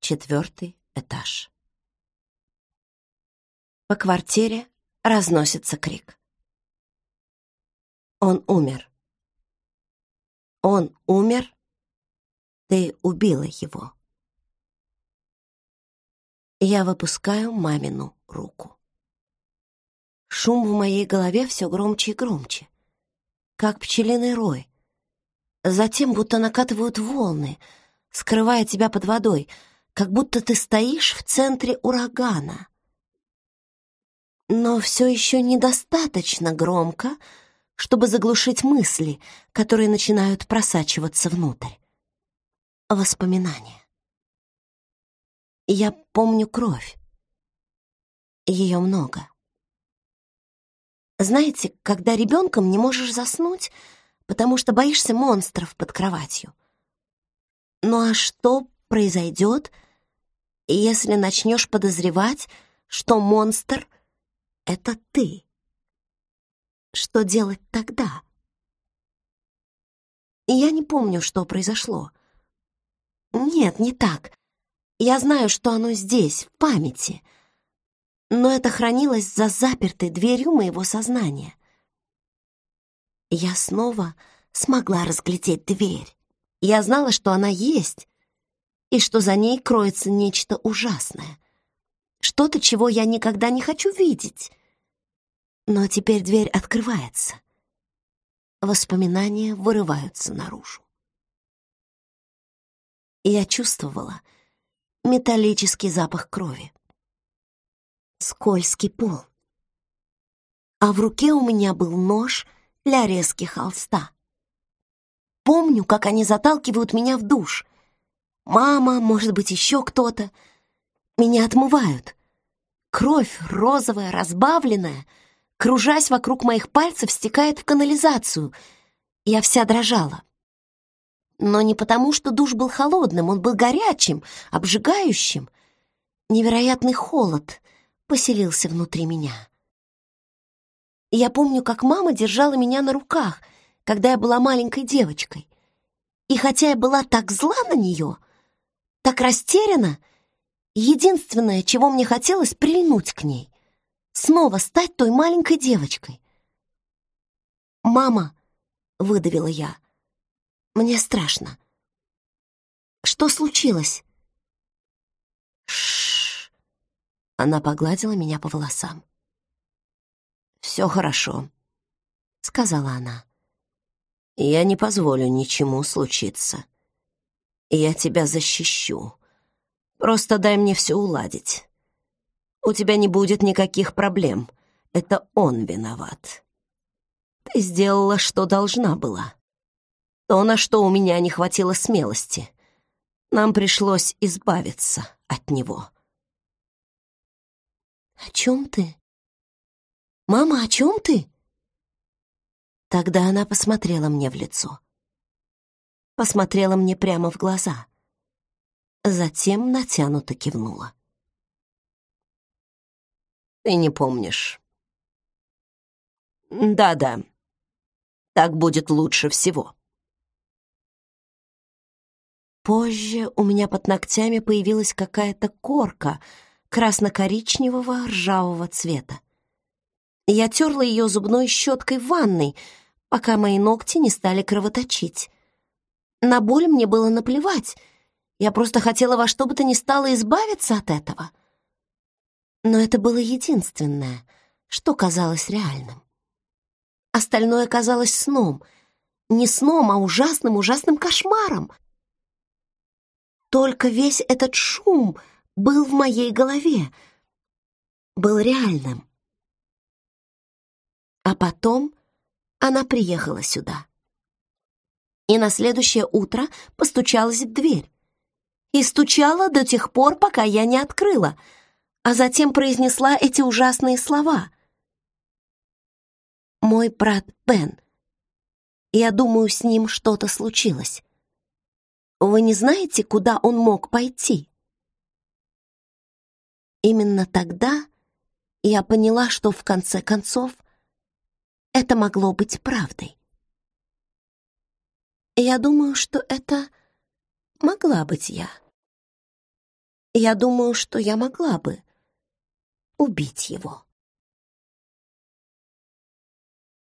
Четвертый этаж. По квартире разносится крик. Он умер. Он умер. Ты убила его. Я выпускаю мамину руку. Шум в моей голове все громче и громче, как пчелиный рой. Затем будто накатывают волны, скрывая тебя под водой, как будто ты стоишь в центре урагана. Но все еще недостаточно громко, чтобы заглушить мысли, которые начинают просачиваться внутрь. Воспоминания. Я помню кровь. Ее много. Знаете, когда ребенком не можешь заснуть, потому что боишься монстров под кроватью. Ну а что произойдет, если начнешь подозревать, что монстр — это ты? Что делать тогда? Я не помню, что произошло. Нет, не так. Я знаю, что оно здесь, в памяти — но это хранилось за запертой дверью моего сознания. Я снова смогла разглядеть дверь. Я знала, что она есть, и что за ней кроется нечто ужасное. Что-то, чего я никогда не хочу видеть. Но теперь дверь открывается. Воспоминания вырываются наружу. Я чувствовала металлический запах крови скользкий пол. А в руке у меня был нож для резки холста. Помню, как они заталкивают меня в душ. Мама, может быть, еще кто-то. Меня отмывают. Кровь розовая, разбавленная, кружась вокруг моих пальцев, стекает в канализацию. Я вся дрожала. Но не потому, что душ был холодным, он был горячим, обжигающим. Невероятный холод поселился внутри меня. Я помню, как мама держала меня на руках, когда я была маленькой девочкой. И хотя я была так зла на нее, так растеряна, единственное, чего мне хотелось, прильнуть к ней, снова стать той маленькой девочкой. «Мама», — выдавила я, — «мне страшно». «Что случилось?» Она погладила меня по волосам. «Все хорошо», — сказала она. «Я не позволю ничему случиться. Я тебя защищу. Просто дай мне все уладить. У тебя не будет никаких проблем. Это он виноват. Ты сделала, что должна была. То, на что у меня не хватило смелости. Нам пришлось избавиться от него». «О чем ты? Мама, о чем ты?» Тогда она посмотрела мне в лицо. Посмотрела мне прямо в глаза. Затем натянуто кивнула. «Ты не помнишь?» «Да-да, так будет лучше всего». Позже у меня под ногтями появилась какая-то корка — красно-коричневого ржавого цвета. Я терла ее зубной щеткой в ванной, пока мои ногти не стали кровоточить. На боль мне было наплевать. Я просто хотела во что бы то ни стало избавиться от этого. Но это было единственное, что казалось реальным. Остальное казалось сном. Не сном, а ужасным-ужасным кошмаром. Только весь этот шум — был в моей голове, был реальным. А потом она приехала сюда. И на следующее утро постучалась в дверь. И стучала до тех пор, пока я не открыла, а затем произнесла эти ужасные слова. «Мой брат Бен. Я думаю, с ним что-то случилось. Вы не знаете, куда он мог пойти?» Именно тогда я поняла, что в конце концов это могло быть правдой. Я думаю, что это могла быть я. Я думаю, что я могла бы убить его.